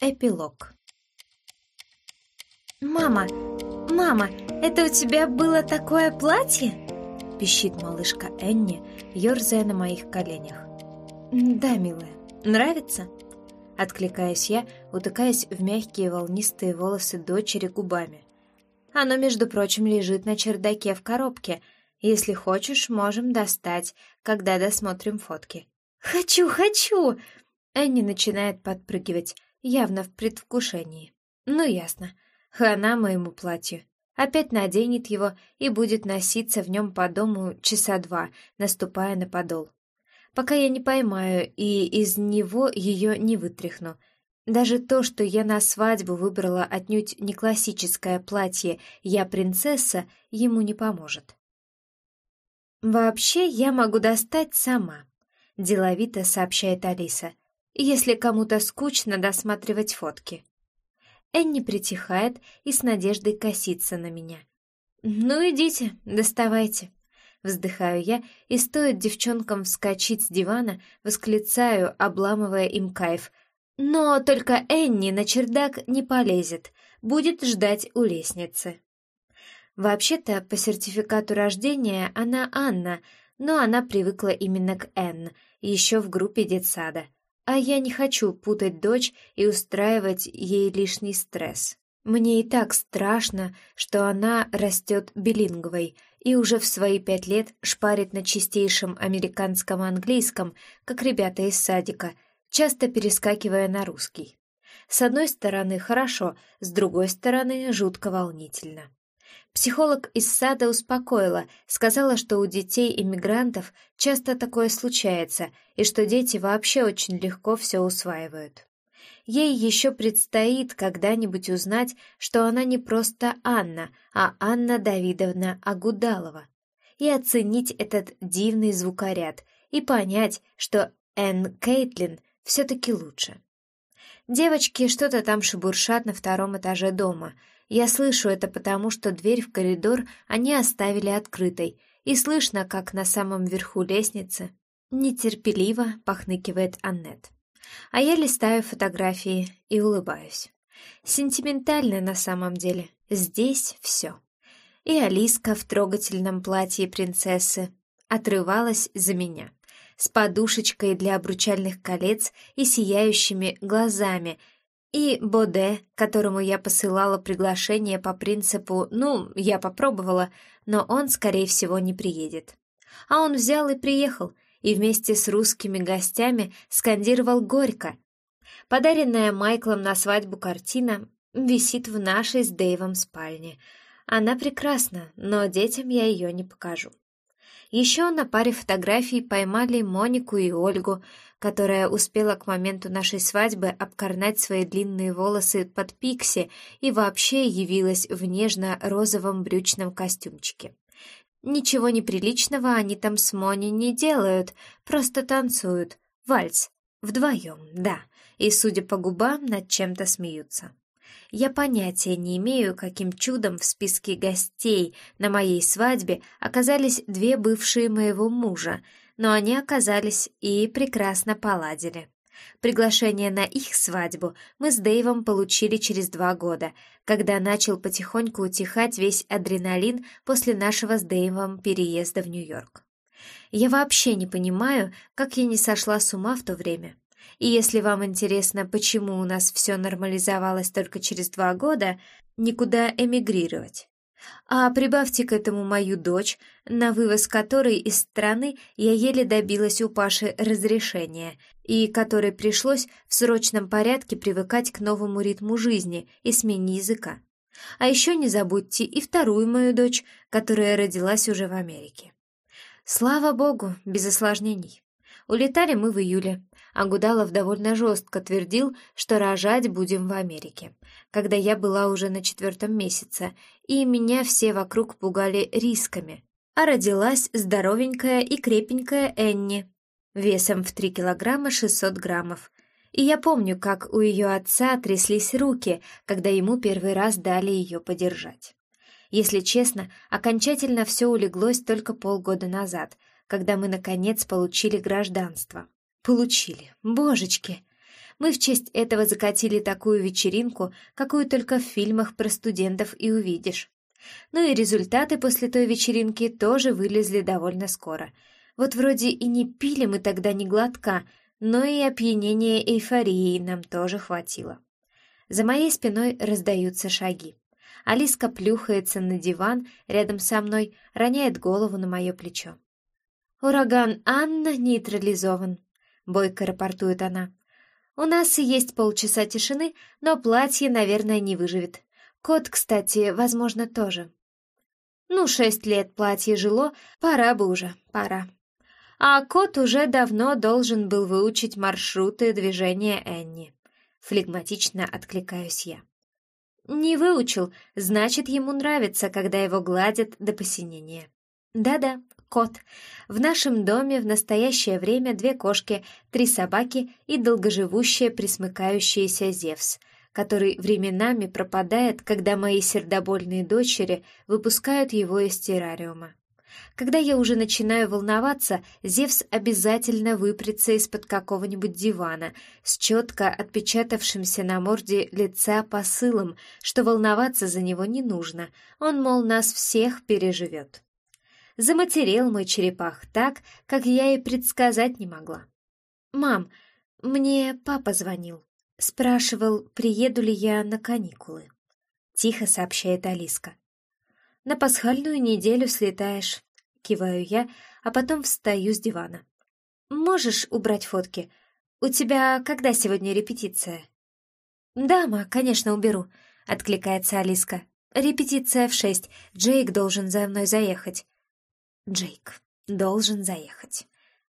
Эпилог. «Мама! Мама! Это у тебя было такое платье?» Пищит малышка Энни, ерзая на моих коленях. «Да, милая. Нравится?» Откликаюсь я, утыкаясь в мягкие волнистые волосы дочери губами. «Оно, между прочим, лежит на чердаке в коробке. Если хочешь, можем достать, когда досмотрим фотки». «Хочу, хочу!» Энни начинает подпрыгивать, явно в предвкушении. Ну, ясно. Хана моему платью. Опять наденет его и будет носиться в нем по дому часа два, наступая на подол. Пока я не поймаю и из него ее не вытряхну. Даже то, что я на свадьбу выбрала отнюдь не классическое платье «Я принцесса», ему не поможет. «Вообще я могу достать сама», — деловито сообщает Алиса — если кому-то скучно досматривать фотки. Энни притихает и с надеждой косится на меня. «Ну идите, доставайте». Вздыхаю я, и стоит девчонкам вскочить с дивана, восклицаю, обламывая им кайф. Но только Энни на чердак не полезет, будет ждать у лестницы. Вообще-то, по сертификату рождения она Анна, но она привыкла именно к Энн, еще в группе детсада. А я не хочу путать дочь и устраивать ей лишний стресс. Мне и так страшно, что она растет билингвой и уже в свои пять лет шпарит на чистейшем американском английском, как ребята из садика, часто перескакивая на русский. С одной стороны хорошо, с другой стороны жутко волнительно. Психолог из сада успокоила, сказала, что у детей-иммигрантов часто такое случается, и что дети вообще очень легко все усваивают. Ей еще предстоит когда-нибудь узнать, что она не просто Анна, а Анна Давидовна Агудалова, и оценить этот дивный звукоряд, и понять, что Энн Кейтлин все-таки лучше. Девочки что-то там шебуршат на втором этаже дома — я слышу это потому, что дверь в коридор они оставили открытой, и слышно, как на самом верху лестницы нетерпеливо похныкивает Аннет. А я листаю фотографии и улыбаюсь. Сентиментально на самом деле. Здесь все. И Алиска в трогательном платье принцессы отрывалась за меня, с подушечкой для обручальных колец и сияющими глазами, и Боде, которому я посылала приглашение по принципу «ну, я попробовала», но он, скорее всего, не приедет. А он взял и приехал, и вместе с русскими гостями скандировал горько. Подаренная Майклом на свадьбу картина висит в нашей с Дэйвом спальне. Она прекрасна, но детям я ее не покажу. Еще на паре фотографий поймали Монику и Ольгу, которая успела к моменту нашей свадьбы обкорнать свои длинные волосы под пикси и вообще явилась в нежно-розовом брючном костюмчике. Ничего неприличного они там с Мони не делают, просто танцуют. Вальс. Вдвоем, да. И, судя по губам, над чем-то смеются. Я понятия не имею, каким чудом в списке гостей на моей свадьбе оказались две бывшие моего мужа — но они оказались и прекрасно поладили. Приглашение на их свадьбу мы с Дэйвом получили через два года, когда начал потихоньку утихать весь адреналин после нашего с Дэйвом переезда в Нью-Йорк. Я вообще не понимаю, как я не сошла с ума в то время. И если вам интересно, почему у нас все нормализовалось только через два года, никуда эмигрировать. А прибавьте к этому мою дочь, на вывоз которой из страны я еле добилась у Паши разрешения, и которой пришлось в срочном порядке привыкать к новому ритму жизни и смене языка. А еще не забудьте и вторую мою дочь, которая родилась уже в Америке. Слава богу, без осложнений. Улетали мы в июле, а Гудалов довольно жестко твердил, что рожать будем в Америке, когда я была уже на четвертом месяце, и меня все вокруг пугали рисками. А родилась здоровенькая и крепенькая Энни, весом в 3 килограмма 600 граммов. И я помню, как у ее отца тряслись руки, когда ему первый раз дали ее подержать. Если честно, окончательно все улеглось только полгода назад, когда мы, наконец, получили гражданство. Получили. Божечки! Мы в честь этого закатили такую вечеринку, какую только в фильмах про студентов и увидишь. Ну и результаты после той вечеринки тоже вылезли довольно скоро. Вот вроде и не пили мы тогда ни глотка, но и опьянения эйфории нам тоже хватило. За моей спиной раздаются шаги. Алиска плюхается на диван рядом со мной, роняет голову на мое плечо. «Ураган Анна нейтрализован», — бойко рапортует она. «У нас есть полчаса тишины, но платье, наверное, не выживет. Кот, кстати, возможно, тоже. Ну, шесть лет платье жило, пора бы уже, пора. А кот уже давно должен был выучить маршруты движения Энни. Флегматично откликаюсь я. Не выучил, значит, ему нравится, когда его гладят до посинения. Да-да, кот. В нашем доме в настоящее время две кошки, три собаки и долгоживущая присмыкающаяся Зевс — который временами пропадает, когда мои сердобольные дочери выпускают его из террариума. Когда я уже начинаю волноваться, Зевс обязательно выпрется из-под какого-нибудь дивана с четко отпечатавшимся на морде лица посылом, что волноваться за него не нужно, он, мол, нас всех переживет. Заматерел мой черепах так, как я и предсказать не могла. «Мам, мне папа звонил». Спрашивал, приеду ли я на каникулы. Тихо сообщает Алиска. На пасхальную неделю слетаешь. Киваю я, а потом встаю с дивана. Можешь убрать фотки? У тебя когда сегодня репетиция? Да, ма, конечно, уберу, откликается Алиска. Репетиция в шесть. Джейк должен за мной заехать. Джейк должен заехать.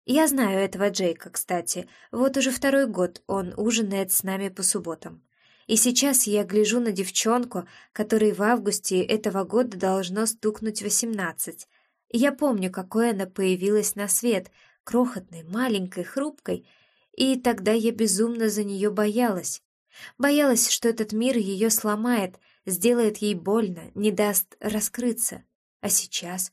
Я знаю этого Джейка, кстати. Вот уже второй год он ужинает с нами по субботам. И сейчас я гляжу на девчонку, которой в августе этого года должно стукнуть восемнадцать. Я помню, какой она появилась на свет, крохотной, маленькой, хрупкой, и тогда я безумно за нее боялась. Боялась, что этот мир ее сломает, сделает ей больно, не даст раскрыться. А сейчас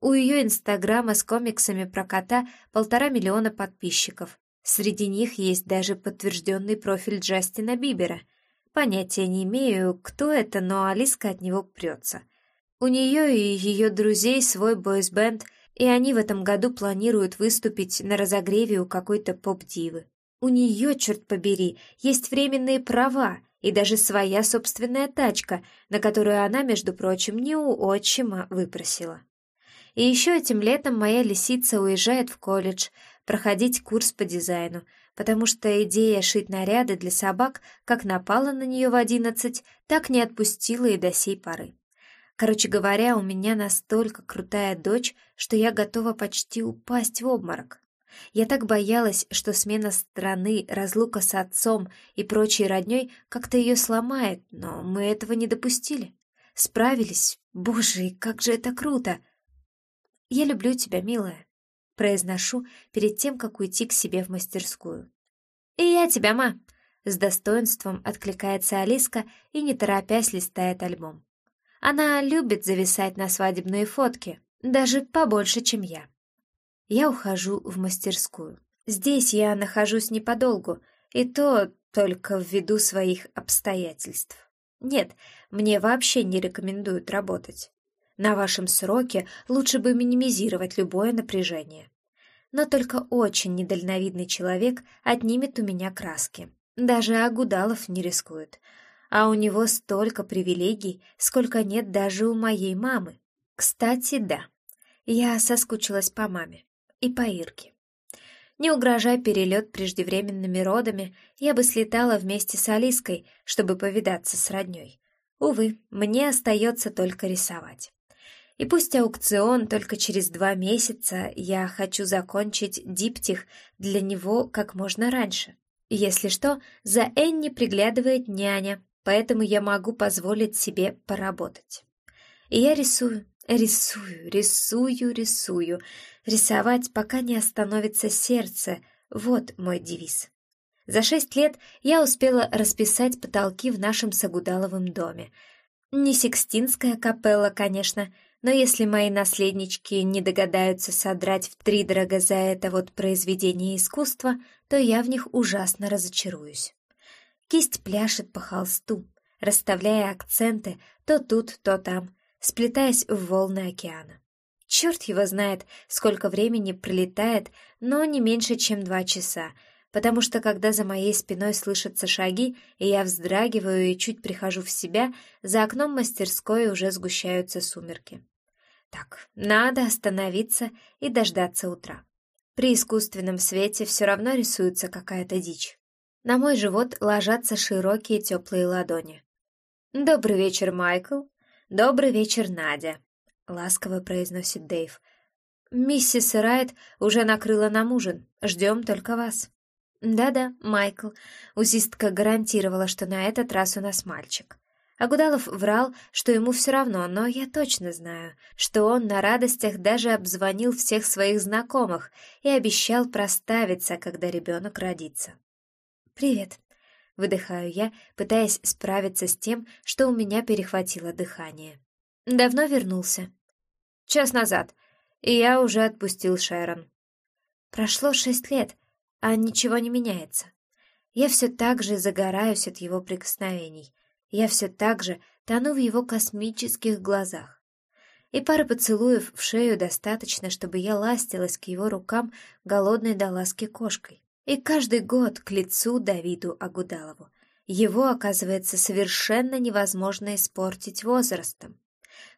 у ее инстаграма с комиксами про кота полтора миллиона подписчиков. Среди них есть даже подтвержденный профиль Джастина Бибера. Понятия не имею, кто это, но Алиска от него прется. У нее и ее друзей свой бойсбенд, и они в этом году планируют выступить на разогреве у какой-то поп-дивы. У нее, черт побери, есть временные права и даже своя собственная тачка, на которую она, между прочим, не у отчима выпросила. И еще этим летом моя лисица уезжает в колледж проходить курс по дизайну, потому что идея шить наряды для собак как напала на нее в одиннадцать, так не отпустила и до сей поры. Короче говоря, у меня настолько крутая дочь, что я готова почти упасть в обморок. Я так боялась, что смена страны, разлука с отцом и прочей родней как-то ее сломает, но мы этого не допустили. Справились. Боже, как же это круто! «Я люблю тебя, милая», — произношу перед тем, как уйти к себе в мастерскую. «И я тебя, ма!» — с достоинством откликается Алиска и, не торопясь, листает альбом. Она любит зависать на свадебные фотки, даже побольше, чем я. Я ухожу в мастерскую. Здесь я нахожусь неподолгу, и то только ввиду своих обстоятельств. Нет, мне вообще не рекомендуют работать. На вашем сроке лучше бы минимизировать любое напряжение. Но только очень недальновидный человек отнимет у меня краски. Даже Агудалов не рискует. А у него столько привилегий, сколько нет даже у моей мамы. Кстати, да, я соскучилась по маме и по Ирке. Не угрожая перелет преждевременными родами, я бы слетала вместе с Алиской, чтобы повидаться с родней. Увы, мне остается только рисовать. И пусть аукцион только через два месяца, я хочу закончить диптих для него как можно раньше. Если что, за Энни приглядывает няня, поэтому я могу позволить себе поработать. И я рисую, рисую, рисую, рисую. Рисовать, пока не остановится сердце. Вот мой девиз. За шесть лет я успела расписать потолки в нашем Сагудаловом доме. Не Сикстинская капелла, конечно, — но если мои наследнички не догадаются содрать втридорога за это вот произведение искусства, то я в них ужасно разочаруюсь. Кисть пляшет по холсту, расставляя акценты то тут, то там, сплетаясь в волны океана. Черт его знает, сколько времени пролетает, но не меньше, чем два часа, потому что когда за моей спиной слышатся шаги, и я вздрагиваю и чуть прихожу в себя, за окном мастерской уже сгущаются сумерки. Так, надо остановиться и дождаться утра. При искусственном свете все равно рисуется какая-то дичь. На мой живот ложатся широкие теплые ладони. «Добрый вечер, Майкл. Добрый вечер, Надя», — ласково произносит Дэйв. «Миссис Райт уже накрыла нам ужин. Ждем только вас». «Да-да, Майкл. Узистка гарантировала, что на этот раз у нас мальчик. Агудалов врал, что ему все равно, но я точно знаю, что он на радостях даже обзвонил всех своих знакомых и обещал проставиться, когда ребенок родится. «Привет», — выдыхаю я, пытаясь справиться с тем, что у меня перехватило дыхание. «Давно вернулся?» «Час назад, и я уже отпустил Шерон». «Прошло шесть лет, а ничего не меняется. Я все так же загораюсь от его прикосновений» Я все так же тону в его космических глазах. И пары поцелуев в шею достаточно, чтобы я ластилась к его рукам голодной до ласки кошкой. И каждый год к лицу Давиду Агудалову. Его, оказывается, совершенно невозможно испортить возрастом.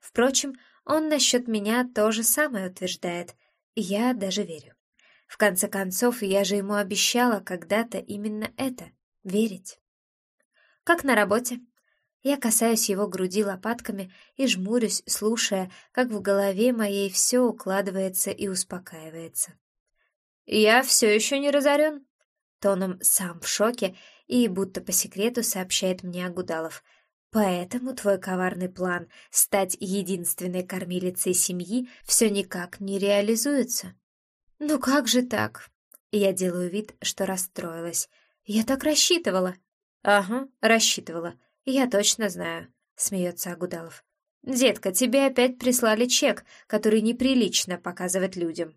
Впрочем, он насчет меня то же самое утверждает. Я даже верю. В конце концов, я же ему обещала когда-то именно это — верить. «Как на работе?» Я касаюсь его груди лопатками и жмурюсь, слушая, как в голове моей все укладывается и успокаивается. «Я все еще не разорен», — тоном сам в шоке и будто по секрету сообщает мне Агудалов. «Поэтому твой коварный план стать единственной кормилицей семьи все никак не реализуется». «Ну как же так?» Я делаю вид, что расстроилась. «Я так рассчитывала». «Ага, рассчитывала». «Я точно знаю», — смеется Агудалов. «Детка, тебе опять прислали чек, который неприлично показывать людям».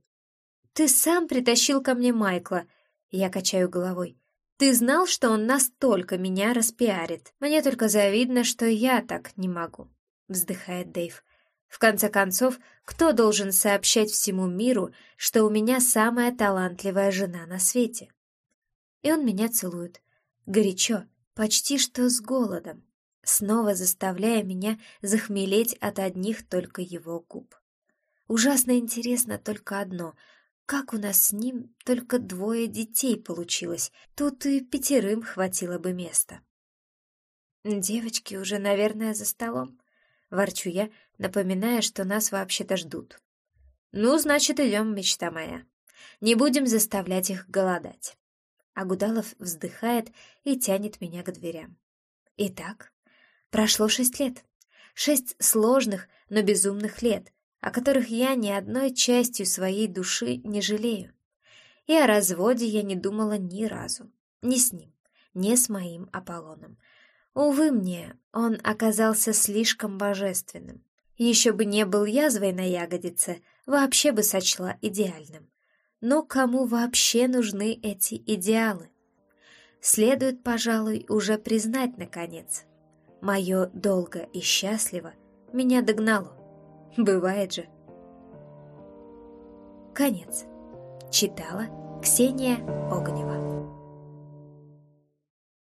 «Ты сам притащил ко мне Майкла», — я качаю головой. «Ты знал, что он настолько меня распиарит? Мне только завидно, что я так не могу», — вздыхает Дэйв. «В конце концов, кто должен сообщать всему миру, что у меня самая талантливая жена на свете?» И он меня целует. Горячо, почти что с голодом, снова заставляя меня захмелеть от одних только его губ. Ужасно интересно только одно — как у нас с ним только двое детей получилось, тут и пятерым хватило бы места. Девочки уже, наверное, за столом. Ворчу я, напоминая, что нас вообще-то ждут. Ну, значит, идем, мечта моя. Не будем заставлять их голодать. Агудалов вздыхает и тянет меня к дверям. Итак, прошло шесть лет. Шесть сложных, но безумных лет, о которых я ни одной частью своей души не жалею. И о разводе я не думала ни разу. Ни с ним, ни с моим Аполлоном. Увы мне, он оказался слишком божественным. Еще бы не был язвой на ягодице, вообще бы сочла идеальным. Но кому вообще нужны эти идеалы? Следует, пожалуй, уже признать, наконец. Мое долго и счастливо меня догнало. Бывает же. Конец. Читала Ксения Огнева.